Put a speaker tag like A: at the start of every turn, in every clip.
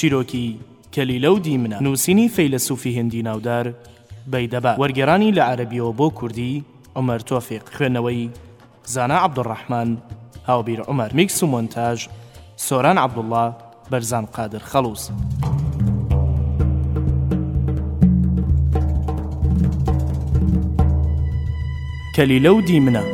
A: چیرۆکی کەلیلە و دیمنە نووسینی فەیلەسوفی هندی ناودار بەیدەبا وەرگێرانی لە عەربیەوە بۆ کوردی عمر تۆفیق خوێندنەوەی زانا عبدالرحمن هاوبیر عمر میکس و مۆنتاژ سۆران عبدالله بەرزان قادر خەڵوز. کلیلە و دیمنە.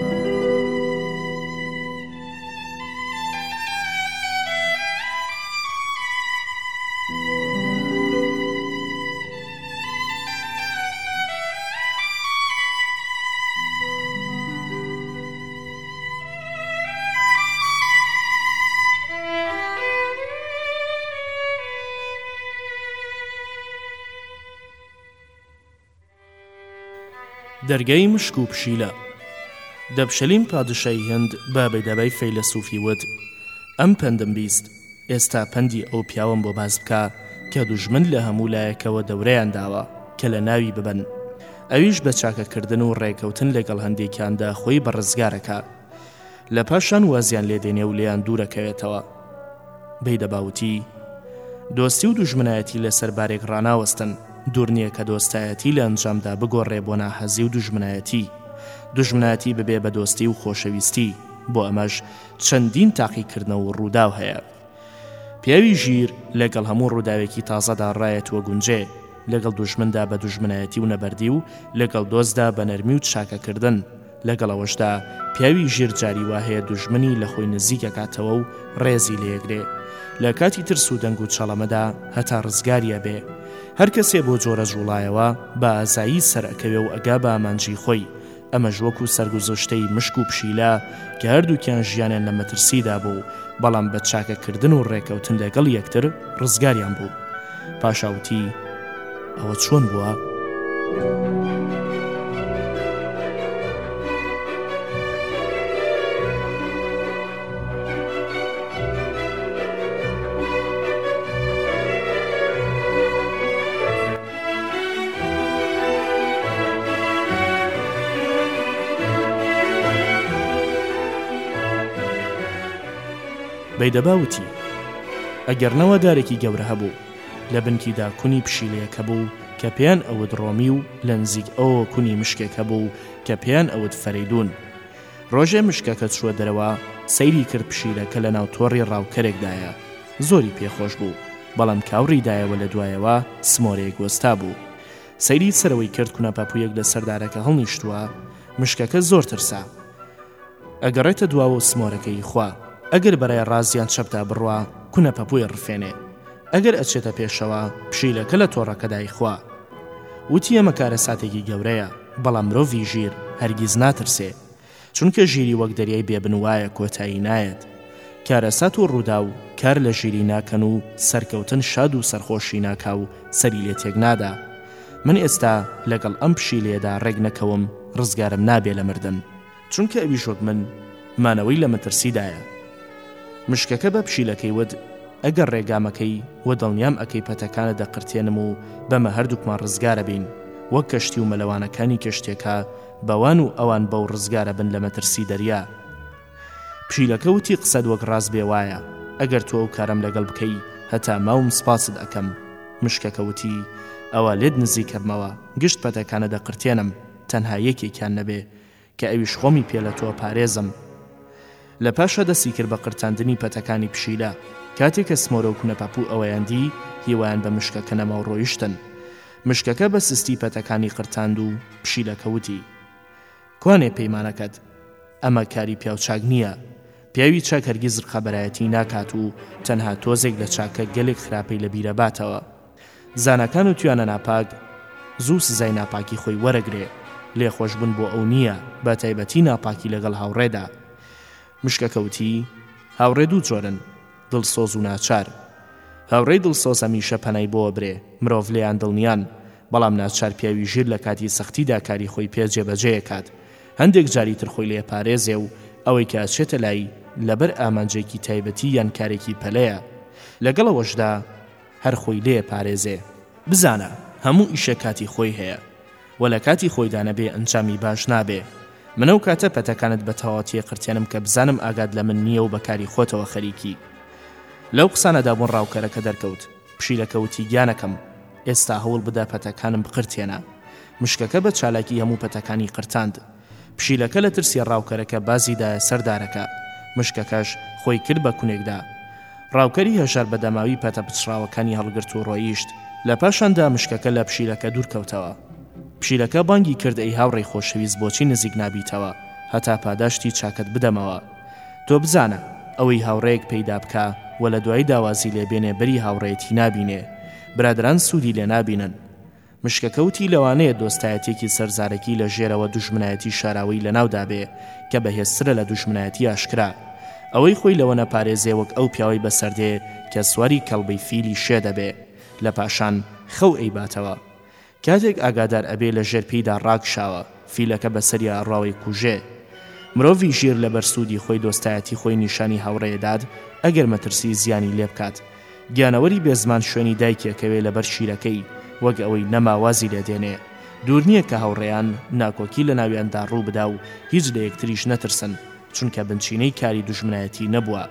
A: دەرگای مشک و پشیلە دەبشەلیم پادشای هند بە بەدەبای فەیلەسوفی وت ئەم پەندەم بیست ئێستا پەندی ئەو پیاوەم بۆ باس بکە کە دوژمن لە هەموو لایەکەوە دەورەیان داوە کە لە ناوی ببەن ئەویش بە چاکەکردن و ڕێکەوتن لەگەڵ هەندێکیاندا خۆی بە ڕزگارەکە لە پاشان وازیان لێدێنێ و لێیان دوورەکەوێتەوە بەی دەباوتی دۆستی و دوژمنایەتی لەسەر بارێک ڕناوەستن دوورنیە کە دۆستایەتی لە ئەنجامدا بگۆڕێ بۆ ناحەزی و دوژمنایەتی دوژمنایەتی ببێ بە دۆستی و خۆشەویستی بۆ ئەمەش چەندین تاقیکردنەوە و ڕووداو هەیە. پیاوی ژیر لەگەڵ هەموو ڕووداوێکی تازەدا ڕایەت وەگونجێ، لەگەڵ دوژمندا بە دوژمنایەتی و نەبەردی و لەگەڵ دۆستدا بە نەرمی و چاکەکردن. لەگەڵ ئەوەشدا پیاوی ژیر جاری وا هەیە دوژمنی لە خۆی نزیک ئەکاتەوە و ڕێزی لێیەگرێ. لە کاتی ترس و دەنگ و چەڵەمەدا هەتا ڕزگاری ئەبێ. هەر کەسێ بەو جۆرە جووڵایەوە بە ئازایی سەر ئەکەوێ و ئەگا بە ئامانجی خۆی. ئەمەش وەکو سەرگوزشتەی مشک و پشیلە کە هەردووکیان ژیانیان لە مەترسیدا بوو، بەڵام بە چاکەکردن و ڕێکەوتن لەگەڵ یەکتر ڕزگاریان بوو. پاشا وتی، ئەوە چۆن بووە؟ بەیدەبا وتی، ئەگەر نەوەدارێکی گەورە هەبوو، لە بنکیدا کونی پشیلەیەک هەبوو کە پێیان ئەوت ڕۆمی و لە نزیک ئەوەوە کونی مشکێک هەبوو کە پێیان ئەوت فەرەیدوون. ڕۆژێ مشکەکە چووە دەرەوە، سەیری کرد پشیلەکە لەناو تۆڕی ڕاوکەرێکدایە. زۆری پێ خۆش بوو بەڵام کاو ڕیدایەوە لە دوایەوە سمۆرەیەک وەستا بوو سەیری سەرەوەی کرد کونە پەپوویەک لە سەر دارەکە هەڵنیشتووە مشکەکە زۆر ترسا ئەگەڕێتە دواوە و سمۆرەکەی خوا ئەگەر بەرای ڕازیان چەپدا بڕوا کونە پەپووی ڕفێنێ ئەگەر ئەچێتە پێشەوە پشیلەکە لە تۆڕەکەدای خوا وتی ئەمە کارە ساتێکی گەورەیە بەڵام مرۆڤی ژیر هەرگیز ناترسێ چونکە ژیری وەک دەریای بێ بنوایە کۆتایی نایەت. کارەسات و ڕووداو کار لە ژیری ناکەن و سەرکەوتن شاد و سەرخۆشی ناکا و سەری لێ تێک نادا. من ئێستا لەگەڵ ئەم پشیلەیەدا ڕێک نەکەوم ڕزگارم نابێ لە مردن. چونکە ئەویش وەک من مانەوەی لە مەترسیدایە. مشکەکە بە پشیلەکەی وت، ئەگەر ڕێگامەکەی و دڵنیام ئەکەی پەتەکانت دەقرتێنم و بەمە هەردووکمان ڕزگارەبین وەک کەشتی و مەلەوانەکانی کەشتێکە بەوان و ئەوان بەو ڕزگارە بن لە مەترسی دەریا. پشیلەکە وتی قسەت وەک ڕاست بێ وایە، ئەگەر تۆ ئەو کارەم لەگەڵ بکەی هەتا ماوم سپاست ئەکەم. مشکەکە وتی ئەوا لێت نزیکەبمەوە گشت پەتەکانە دەقرتێنم تەنها یەکێکیان نەبێ کە ئەویش خۆمی پێ لە تۆ ئەپارێزم. لە پاشا دەستی کرد بە قرتاندنی پەتەکانی پشیلە. کاتێ کە سمۆرە و کونەپەپوو ئەوەیان دی هیوایان بە مشکەکە نەماو ڕۆیشتن. مشکەکە بە سستی پەتەکانی قرتاند و پشیلەکە وتی، کوانێ پەیمانەکەت؟ ئەمە کاری پیاو چاک نییە. پیاوی چاک هەرگیز رقەبەرایەتیی ناکات و تەنها تۆزێک لە چاکە گەلێک خراپەی لە بیرەباتەوە. زاناکان و تویانە ناپاک زوو سزای ناپاکی خۆی وەرەگرێ. لێخۆشبوون بۆ ئەو نییە، بەتایبەتی ناپاکی لەگەڵ هاوڕێدا. مشکەکە وتی، هاوڕێ دوو جۆرن، دڵسۆز و ناچار. هاوڕێی دڵسۆز هەمیشە پەنای بۆ ئەبرێ، مرۆڤ لێیان دڵنیان، بەڵام ناچار پیاوی ژیر لە کاتی سەختیدا کاری خۆی پێ جێبەجێ ئەکات، هەندێک جاری تر خۆی لێ ئەپارێزێ و ئەوەی کە ئەچێتە لای، لەبەر ئامانجێکی تایبەتی یان کارێکی پەلەیە. لەگەڵ ئەوەشدا. هەر خۆی لێ پارێزێ. بزانە، هەموو ئیشێک کاتی خۆی هەیە و لە کاتی خۆیدا نەبێ ئەنجامی باش نابێ. من ئەو کاتە پەتەکانت بە تەواوەتی ئەقرتێنم کە بزانم ئاگات لە من نییە و بە کاری خۆتەوە خەریکی. لەو قسانەدا بوون ڕاوکەرەکە دەرکەوت. پشیلەکە وتی گیانەکەم، ئێستا هەوڵ بدە پەتەکانم بقرتێنە. مشکەکە بە چالاکی هەموو پەتەکانی قرتاند. پشیلەکە لە ترسی ڕاوکەرەکە بازی دایە سەر دارەکە. مشکەکەش خۆی کرد بە کونێکدا. ڕاوکەری هەژار بە دەماوی پەتە پچڕاوەکانی هەڵگرت و ڕۆییشت. لە پاشاندا مشکەکە لە پشیلەکە دوور کەوتەوە. پشیلەکە بانگی کرد ئەی هاوڕێی خۆشەویست بۆچی نزیک نابیتەوە هەتا پاداشتی چاکەت بدەمەوە؟ تۆ بزانە، ئەوەی هاوڕێیەک پەیدا بکا و لە دوایی دا وازی لێ بێنێ بەری هاوڕێیەتی نابینێ. برادەران سوودی لێ نابینن. مشکەکەوتی لەوانەیە دۆستایەتیەکی سەرزارەکی لە ژێرەوە دوژمنایەتی شاراوەی لەناودابێ کە بەهێزترە لە دوژمنایەتی ئاشکرا ئەوەی خۆی لەوە نەپارێزێ وەک ئەو پیاوەی بەسەردێ کە سواری کەڵبەی فیلی شێ دەبێ لە پاشان خەو ئەیباتەوە کاتێک ئاگادار ئەبێ لە ژێر پێیدا ڕاکشاوە فیلەکە بەسەریا ئەڕواوەی کوژێ مرۆڤی ژیر لەبەر سودی خۆی دۆستایەتی خۆی نیشانی هاوڕێ ئەدات ئەگەر مەترسی زیانی لێبکات گیانەوەری بێ زمان شوێنی دایکی ئەکەوێ لەبەر شیرەکەی وەک ئەوەی نەما وازی لێ دێنێ دوور نیە کە هاوڕێیان ناکۆکی لە ناویاندا ڕوو بدا و هیچ لە یەکتریش نەترسن چونکە بنچینەی کاری دوژمنایەتی نەبووە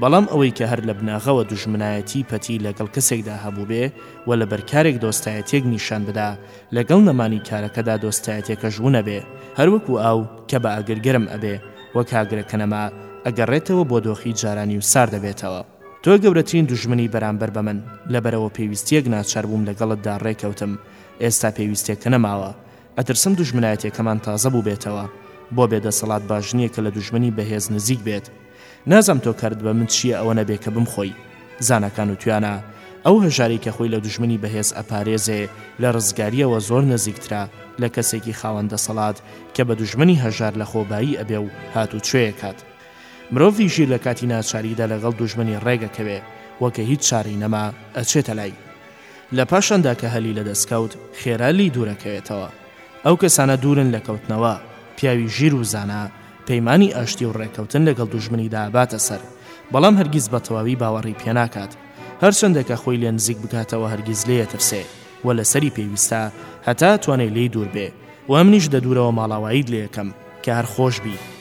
A: بەڵام ئەوەی کە هەر لە بناغەوە دوژمنایەتی پەتی لەگەڵ کەسێکدا هەبووبێ و لەبەر کارێک دۆستایەتیەک نیشان بدا لەگەڵ نەمانی کارەکەدا دۆستایەتیەکەش ونەبێ هەر وەکو ئاو کە بە ئاگر گەرم ئەبێ وەک ئاگرەکە نەما ئەگەڕێتەوە بۆ دۆخی جارانی و ساردەبێتەوە. تۆ گەورەترین دوژمنی بەرامبەر بە من، لەبەرئەوە پێویستیەک ناچار بووم لەگەڵتدا ڕێ کەوتم، ئێستا پێویستێک کە نەماوە، ئەترسم دوژمنایەتیەکەمان تازە بووبێتەوە، بۆ بێ دەسەڵات باش نیە کە لە دوژمنی بەهێز نزیک بێت، نازام تۆ کارت بە من چیە ئەوە نەبێ کە بمخۆی، زاناکان وتویانە ئەو هەژارەی کە خۆی لە دوژمنی بەهێز ئەپارێزێ لە ڕزگاریەوە زۆر نزیکترە لە کەسێکی خاوەن دەسەڵات کە بە دوژمنی هەژار لەخۆ بایی ئەبێ و هاتوچۆ یەکات، مرۆڤی ژیر لە کاتی ناچاریدا لەگەڵ دوژمنی ڕێگەکەوێ و کە هیچ چارەی نەما ئەچێتە لای. لە پاشاندا کە هەلی لە دەست کەوت خێرا لی دوورەکەوێتەوە. ئەو کەسانە دوورن لە کەوتنەوە. پیاوی ژیر و زانا پەیمانی ئاشتی و ڕێکەوتن لەگەڵ دوژمنیدا ئەباتە سەر. بەڵام هەرگیز بە تەواوی باوەڕی پێ ناکات. هەرچەندە کە خۆی لێ نزیک بکاتەوە هەرگیز لێی ئەترسێ و لە سەری پێویستە هەتا ئەتوانێ لێی دوور بێ و ئەمنیش دە دوورەوە ماڵاواییت لێ ئەکەم کە هەر خۆش بی.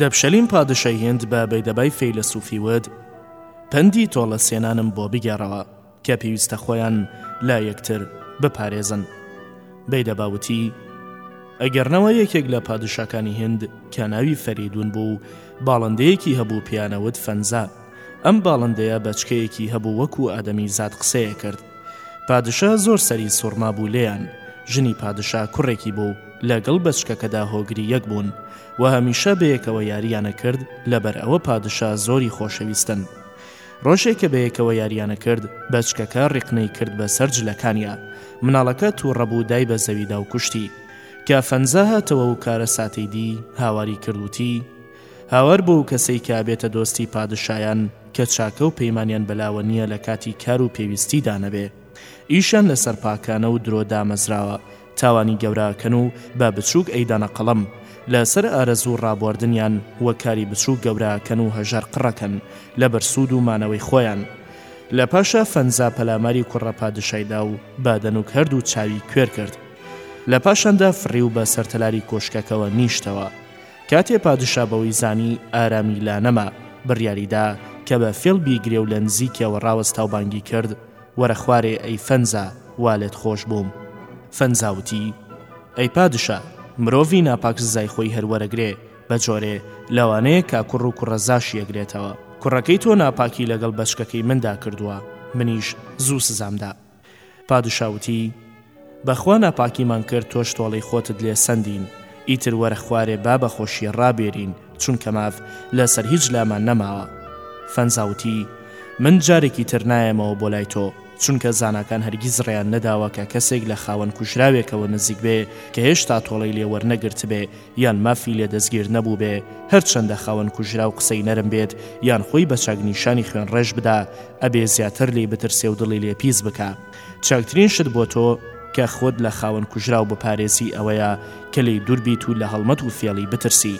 A: دەپشەلیم پادشای هیند بە بەیدەبای فەیلەسوفی وت پەندی تۆڵە سێنانم بۆ بگێڕەوە کە پێویستە خۆیان لا یەکتر بپارێزن بەیدەباوتی ئەگەرنەوە یەکێک لە پادشاکانی هند کە ناوی فەریدون بوو باڵندەیەکی هەبوو پیانەوت فەنزا ئەم باڵندەیە بەچکەیەکی هەبوو وەکو ئادەمی زاد قسەیە کرد پادشا زۆر سەری سوڕما بوو لێیان ژنی پادشا کوڕێکی بوو لە گڵ بەچکەکەدا هۆگری یەک بوون و هەمیشە بەیەکەوە یاریانە کرد لەبەر ئەوە پادشا زۆری خۆشەویستن ڕۆژێک کە بەیەکەوە یاریانە کرد بەچکەکە ڕیقنەی کرد بە سەر جلەکانیا مناڵەکە تووڕەبوو دای بە زەویدا و کوشتی کە فەنزا هاتەوە و کارە ساتەی دی هاواری کردوتی هاوار بۆ ئەو کەسەی کە ئەبێتە دۆستی پادشایان کە چاکە و پەیمانیان بەلاوە نییە لە کاتی کار و پێویستیدا نەبێ. ئیشیان لەسەر پاکانە و درۆ دامەزراوە، تاوانی گەورە ئەکەن و بە بچووک ئەیدەنە قەڵەم. لە سەر ئارەزوو ڕابواردنیان و کاری بچووک گەورە ئەکەن و هەژار قڕ ئەکەن لە بەر سوود و مانەوەی خۆیان. لە پاشا فەنزا پەلاماری کوڕە پادشای دا و بە دەنووک هەر دوو چاوی کوێر کرد. لە پاشاندا فڕی و بە سەر تەلاری کۆشکەکەوە نیشتەوە. کاتێ پادشا بەوەی زانی ئارامی لا نەما، بڕیاری دا کە بە فێڵ بیگرێ و لە نزیکیەوە ڕاوەستا و بانگی کرد، وەرە خوارێ ئەی فەنزا، وا لێت خۆش بووم. فەنزا وتی، ئەی پادشا، مرۆڤی ناپاک سزای خۆی هەر وەرەگرێ، بە جۆرێ لەوانەیە کا کوڕ و کوڕەزاشی ئەگرێتەوە. کوڕەکەی تۆ ناپاکی لەگەڵ بەچکەکەی مندا کردووە، منیش زوو سزام دا. پادشا وتی، بە خوا ناپاکیمان کرد تۆش تۆڵەی خۆتت لێ سەندین، ئیتر وەرە خوارێ با بە خۆشی ڕابێرین، چونکە ماف لە سەر هیچ لامان نەماوە. فەنزا وتی، من جارێکی تر نایەمەوە بۆ لای تۆ، چونکە زاناکان هەرگیز ڕێیان نەداوە کە کەسێک لە خاوەن کوژراوێکەوە نزیک بێ کە هێشتا تۆڵەی لێ وەرنەگرتبێ یان مافی لێ دەستگیر نەبووبێ، هەرچەندە خاوەن کوژراو قسەی نەرم بێت یان خۆی بە چاک نیشانی خوێنڕێژ بدا، ئەبێ زیاتر لێی بترسێ و دڵی لێ پیس بکا. چاکترین شت بۆ تۆ کە خۆت لە خاوەن کوژراو بپارێزی ئەوەیە کە لێی دوور بیت و لە هەڵمەت و فێڵی بترسی.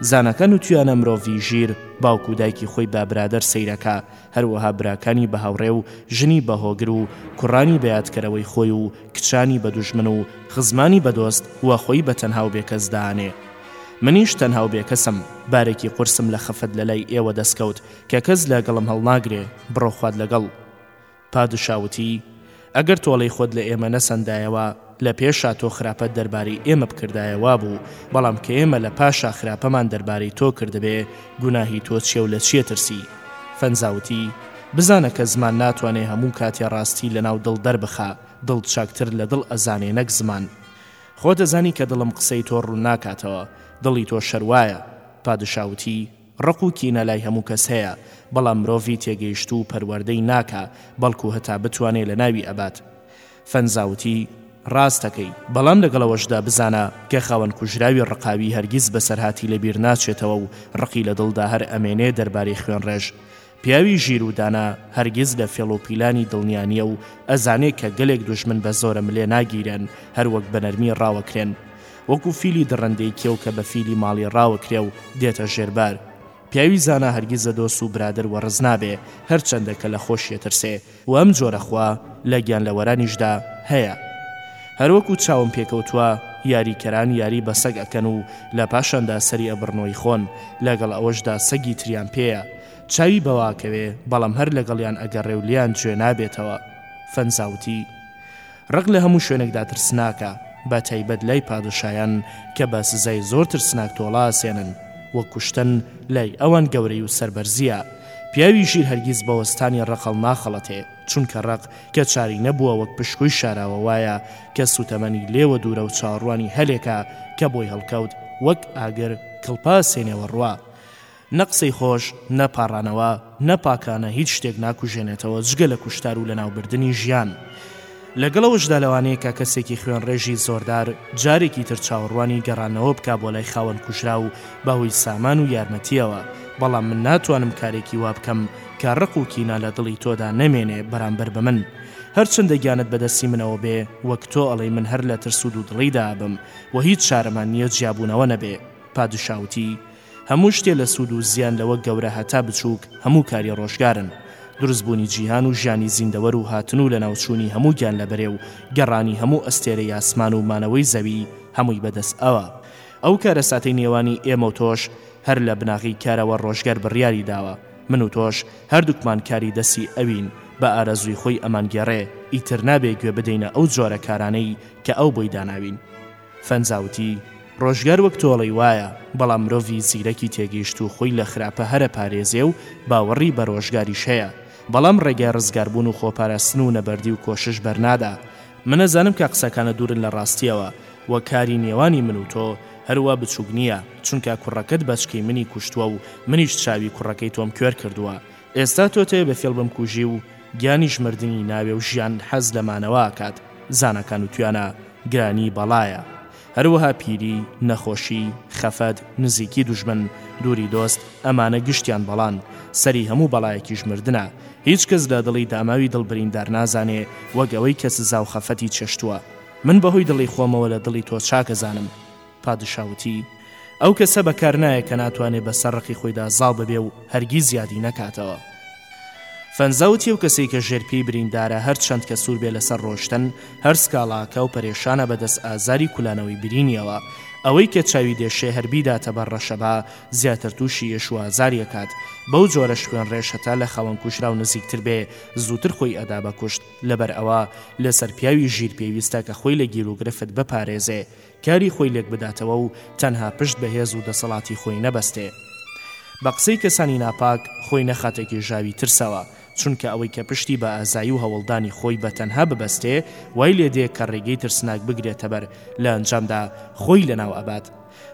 A: زاناکان وتویانە مرۆڤی ژیر باوک و دایکی خۆی بە برادەر سەیر ئەکا، هەروەها براکانی بە هاوڕێ و ژنی بە هۆگر و کوڕانی بە یادکەرەوەی خۆی و کچانی بە دوژمن و خزمانی بە دۆست و خۆی بە تەنها و بێ کەس دانێ. منیش تەنها و بێ کەسم، بارێکی قورسم لە خەفەت لە لای ئێوە دەست کەوت کە کەس لە گەڵم هەڵناگرێ، بڕۆ خوات لە گەڵ. پادشا وتی، ئەگەر تۆڵەی خۆت لە ئێمە نەسەندایەوە، لە پێشا تۆ خراپەت دەربارەی ئێمە بکردایە وا بوو، بەڵام کە ئێمە لە پاشا خراپەمان دەربارەی تۆ کردبێ، گوناهی تۆ چیە و لە چیە ترسی؟ فەنزا وتی، بزانە کە زمان ناتوانێ هەموو کاتێ ڕاستی لە ناو دڵ دەربخا، دڵ چاکتر لە دڵ ئەزانێ نەک زمان. خۆت ئەزانی کە دڵم قسەی تۆ ڕوون ناکاتەوە، دڵی تۆ شەروایە. پادشا وتی، ڕق و کینە لای هەموو کەس هەیە، بەڵام مرۆڤی تێگەیشتوو پەروەردەی ناکا، بەڵکوو هەتا بتوانێ لە ناوی ئەبات. فەنزا وتی، ڕاست دەکەی، بەڵام لەگەڵ ئەوەشدا بزانە کە خاوەن کوژراوی ڕقاوی هەرگیز بەسەرهاتی لە بیر ناچێتەوە و ڕقی لە دڵدا هەر ئەمێنێ دەربارەی خوێنڕێژ پیاوی ژیر و دانا هەرگیز لە فێڵ و پیلانی دڵنیا نییە و ئەزانێ کە گەلێک دوژمن بە زۆرە ملێ ناگیرێن هەر وەک بە نەرمی ڕاوەکرێن وەکو فیلی دڕندەی کێو کە بە فیلی ماڵی ڕاوەکرێ و دێتە ژێر بار پیاوی زانا هەرگیز لە دۆست و برادەر وەڕز نابێ هەرچەندە کە لە خۆشی ئەترسێ و ئەم جۆرە خوا لە گیانلەوەرانیشدا هەیە. هەروەکو چاوم پێکەوتوە یاری کەران یاری بە سەگ ئەکەن و لە پاشاندا سەری ئەبڕن و ئەیخۆن، لەگەڵ ئەوەشدا سەگی تریان پێیە چاوی بەوە ئەکەوێ بەڵام هەر لەگەڵیان ئەگەڕێ و لێیان جوێ نابێتەوە. فەنزا وتی، ڕق لە هەموو شوێنێکدا ترسناکە، بە تایبەت لای پادشایان کە بە سزای زۆر ترسناک تۆڵە ئەسێنن، وەک کوشتن، لای ئەوان گەورەی و سەربەرزییە. پیاوی ژیر هەرگیز بە وەستانی ڕقەڵ ناخەڵەتێ، چونکە ڕق کە چاری نەبووە وەک پشکۆی شاراوە وایە کە سووتەمەنی لێوە دوورە و چاوەڕوانی هەلێکە کە بۆی هەڵکەوت وەک ئاگر کڵپە ئەسێنێ و ڕوا نە قسەی خۆش، نە پاڕانەوە، نە پاکانە هیچ شتێک ناکوژێنێتەوە جگە لە کوشتار و لەناوبردنی ژیان. لەگەڵ ئەوەشدا لەوانەیە کە کەسێکی خوێنڕێژی زۆردار جارێکی تر چاوەڕوانی گەڕانەوە بکا بۆ لای خاوەن کوژراو بە هۆی سامان و یارمەتییەوە، بەڵام من ناتوانم کارێکی وا بکەم کە ڕق و کینە لە دڵی تۆدا نەمێنێ بەرامبەر بە من. هەرچەندە گیانت بە دەستی منەوە بێ، وەک تۆ ئەڵێی من هەر لە ترس و دوودڵیدا ئەبم و هیچ چارەمان نییە جیابوونەوە نەبێ. پادشا وتی. هەموو شتێ لە سوود و زیان لەوە گەورە هەتا بچووک هەموو کاری ڕۆژگارن، دروست بوونی جیهان و ژیانی زیندەوەر و هاتن و لەناوچوونی هەموو گیانلەبەرێ و گەڕانی هەموو ئەستێرەی ئاسمان و مانەوەی زەوی هەمووی بەدەست ئەوە. ئەو کارەساتەی نێوانی ئێمە و تۆش هەر لە بناغەی کارەوە ڕۆژگار بڕیاری داوە من و تۆش هەردووکمان کاری دەستی ئەوین بە ئارەزووی خۆی ئەمانگێڕێ ئیتر نابێ گوێ بدەینە ئەو جۆرە کارانەی کە ئەو بۆی داناوین. فەنزا وتی، ڕۆژگار وەک تۆڵەی وایە، بەڵام مرۆڤی زیرەکی تێگەیشتوو خۆی لە خراپە هەرە پارێزێ و باوەڕی بە ڕۆژگاریش هەیە، بەڵام ڕێگای ڕزگاربوون و خۆپاراستن و نەبەردی و کۆشش بەرنادا. من ئەزانم کە قسەکانت دوورن لە ڕاستییەوە و کاری نێوانی من و تۆ هەر وا بچووک نییە، چونکا کوڕەکەت بەچکەی منی کوشتووە و منیش چاوی کوڕەکەی تۆم کوێر کردووە. ئێستا تۆ تەوێ بە فیڵ بمکوژی و گیانیش مردنی ناوێ و ژیان حەز لە مانەوە ئەکات. زاناکان وتویانە، گرانی بەڵایە هەروەها پیری، نەخۆشی، خەفەت، نزیکی دوژمن، دووری دۆست، ئەمانە گشتیان بەڵان، سەری هەموو بەڵایەکیش مردنە، هیچ کەس لە دڵی داماوی دڵ بریندار نازانێ وەک ئەوەی کە سزا و خەفەتی چەشتووە، من بەهۆی دڵی خۆمەوە لە دڵی تۆ چاک ئەزانم. پادشا وتی، ئەو کەسە بەکار نایە کە ناتوانێ بە سەر ڕقی خۆیدا زاڵ ببێ و هەرگیز یادی نەکاتەوە. فەنزا وتی، ئەو کەسەی کە ژێر پێی بریندارە هەر چەند کە سوور بێ لە سەر ڕۆشتن، هەر سکاڵاکا و پەرێشانە بە دەست ئازاری کولانەوەی برینیەوە. ئەوەی کە چاوی دێشێ هەر بیداتە بەر ڕەشەبا، زیاتر تووشی ئێش و ئازاری ئەکات. بەو جۆرەش خوێنڕێژ هەتا لە خاوەن کوژراو نزیکتر بێ، زووتر خۆی ئەدا بە کوشت. لەبەر ئەوە لە سەر پیاوی ژیر پێویستە کە خۆی لە گیروگرفت بپارێزێ. کاری خۆی لێک بداتەوە و تەنها پشت بە هێز و دەسەڵاتی خۆی نەبەستێ بە قسەی کەسانی ناپاک خۆی نەخاتە گێژاوی ترسەوە، چونکە ئەوەی کە پشتی بە ئازایی و هەوڵدانی خۆی بە تەنها ببەستێ وای لێ دێ کە ڕێگەی ترسناک بگرێتە بەر لە ئەنجامدا خۆی لەناو ئەبات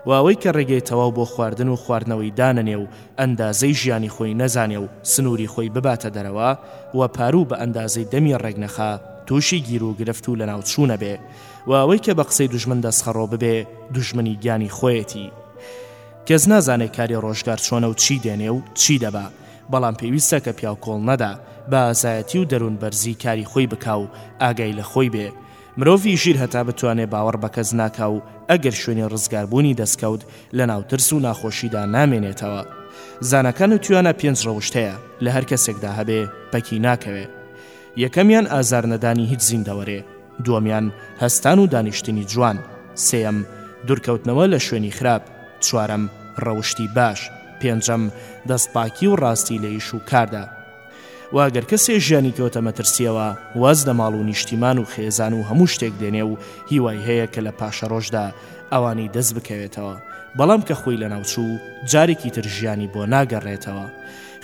A: و ئەوەی کە ڕێگەی تەواو بۆ خواردن و خواردنەوەی دانەنێ و ئەندازەی ژیانی خۆی نەزانێ و سنوری خۆی بباتە دەرەوە و پارو بە ئەندازەی دەمی ڕێک نەخا توشی گیرو گرفت و لەناو چوونە بێ وە ئەوەی کە بە قسەی دوژمن دەستخەڕۆ ببێ دوژمنی گیانی خۆیەتی کەس نازانێ کاری ڕۆژگار چۆنە و چی دێنێ و چی دەبا بەڵام پێویستە کە پیاو کۆڵ نەدا بە ئازایەتی و دەروون بەرزی کاری خۆی بکا و ئاگای لە خۆی بێ مرۆڤی ژیر هەتا بتوانێ باوەڕ بە کەس ناکا و ئەگەر شوێنی ڕزگار بوونی دەستکەوت لە ناو ترس و ناخۆشیدا نامێنێتەوە زانەکان و تویانە پێنج ڕەوشت هەیە لە هەر کەسێکدا هەبێ پەکی ناکەوێ یەکەمیان ئازار نەدانی هیچ زیندەوەرێ دووەمیان، هەستان و دانیشتنی جوان. سێیەم، دوورکەوتنەوە لە شوێنی خراپ. چوارەم، ڕەوشتی باش. پێنجەم، دەستپاکی و ڕاستی لە ئیش و کاردا. وە ئەگەر کەسێ ژیانی کەوتە مەترسییەوە، واز لە ماڵ و نیشتیمان و خێزان و هەموو شتێک دێنێ و هیوای هەیە کە لە پاشەڕۆژدا ئەوانی دەست بکەوێتەوە، بەڵام کە خۆی لەناوچوو، جارێکی تر ژیانی بۆ ناگەڕێتەوە.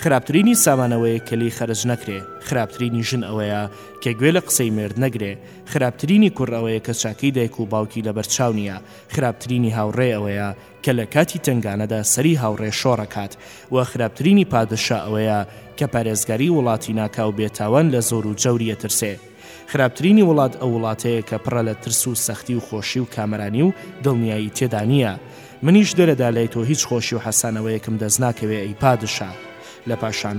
A: خراپترینی سامان ئەوەیە کە لێی خەرج نەکرێ. خراپترینی ژن ئەوەیە کە گوێ لە قسەی مێرد نەگرێ خراپترینی کوڕ ئەوەیە کە چاکەی دایک و باوکی لەبەر چاو نییە خراپترینی هاوڕێ ئەوەیە کە لە کاتی تنگانەدا سەری هاوڕێ شۆڕەکات و خراپترینی پادشا ئەوەیە کە پارێزگاری وڵاتی ناکاو بێتاوان لە زۆر و جەوری ئەترسێ خراپترینی وڵات ئەو وڵاتەیە کە پڕە لە ترس و سەختی و خۆشی و کامرانی و دڵنیایی تێدا نییە منیش دەرەدا لای تۆ هیچ خۆشی و حەسانەوەیەکم دەست ناکەوێ ئەی پادشا لە پاشان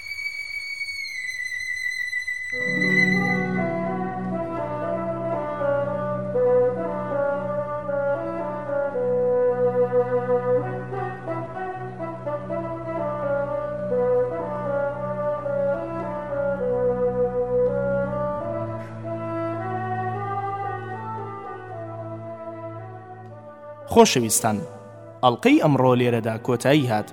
A: خۆشەویستان ئەڵلقەی ئەمڕۆ لێرەدا کۆتایی هات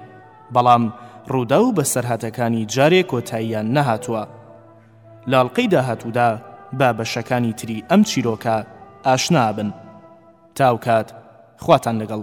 A: بەڵام ڕووداو بەسەرهاتەکانی جارێ کۆتاییان نەهاتووە لەڵقەی داهاتوودا با بەشەکانی تری ئەم چیرۆکە ئاشنابن تاوکات خواتان لەگەڵ.